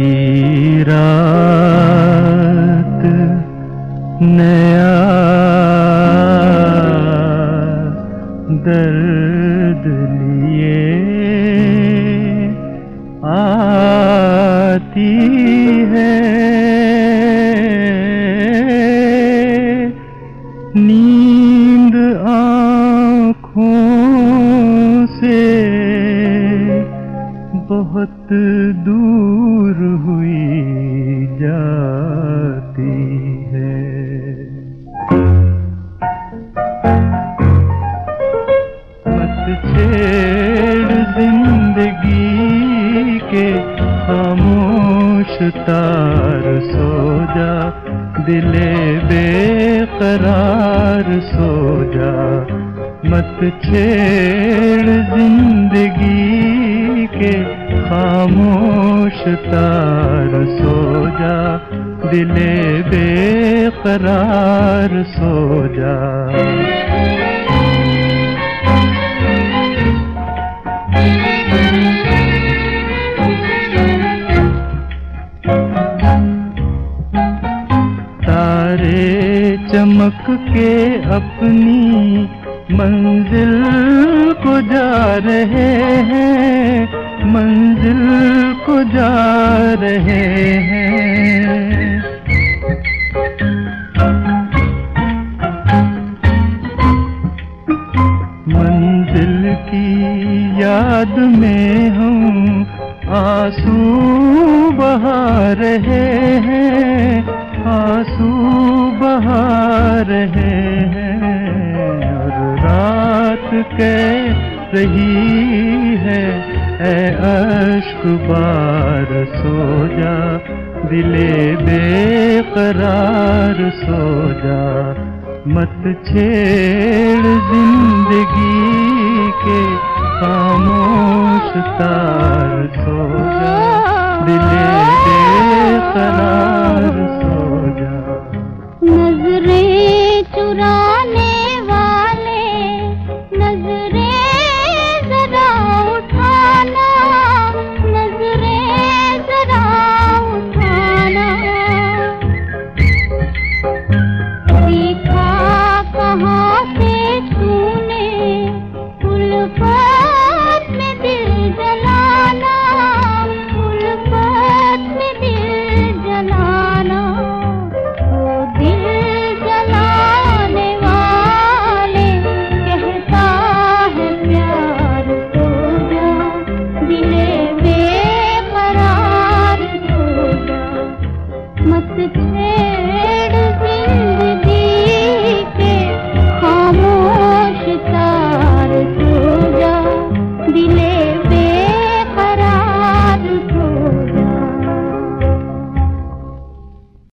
की रात नया दर्द लिए आती है। नींद आँखों से बहुत दूर छेड़ ज़िंदगी के खामोश तार सो जा दिले बेकरार सो जा मत छेड़ ज़िंदगी के खामोश तार सो जा दिले बेकरार सो जा चमक के अपनी मंजिल को जा रहे हैं, मंजिल को जा रहे हैं। मंजिल की याद में हम आँसू बहा रहे कह रही है। ऐ अश्क बार सो जा, दिले बेकरार सो जा। मत छेड़ ज़िंदगी के, खामोश तार सो जा। दिले बेकरार सो जा। नज़रें चुराने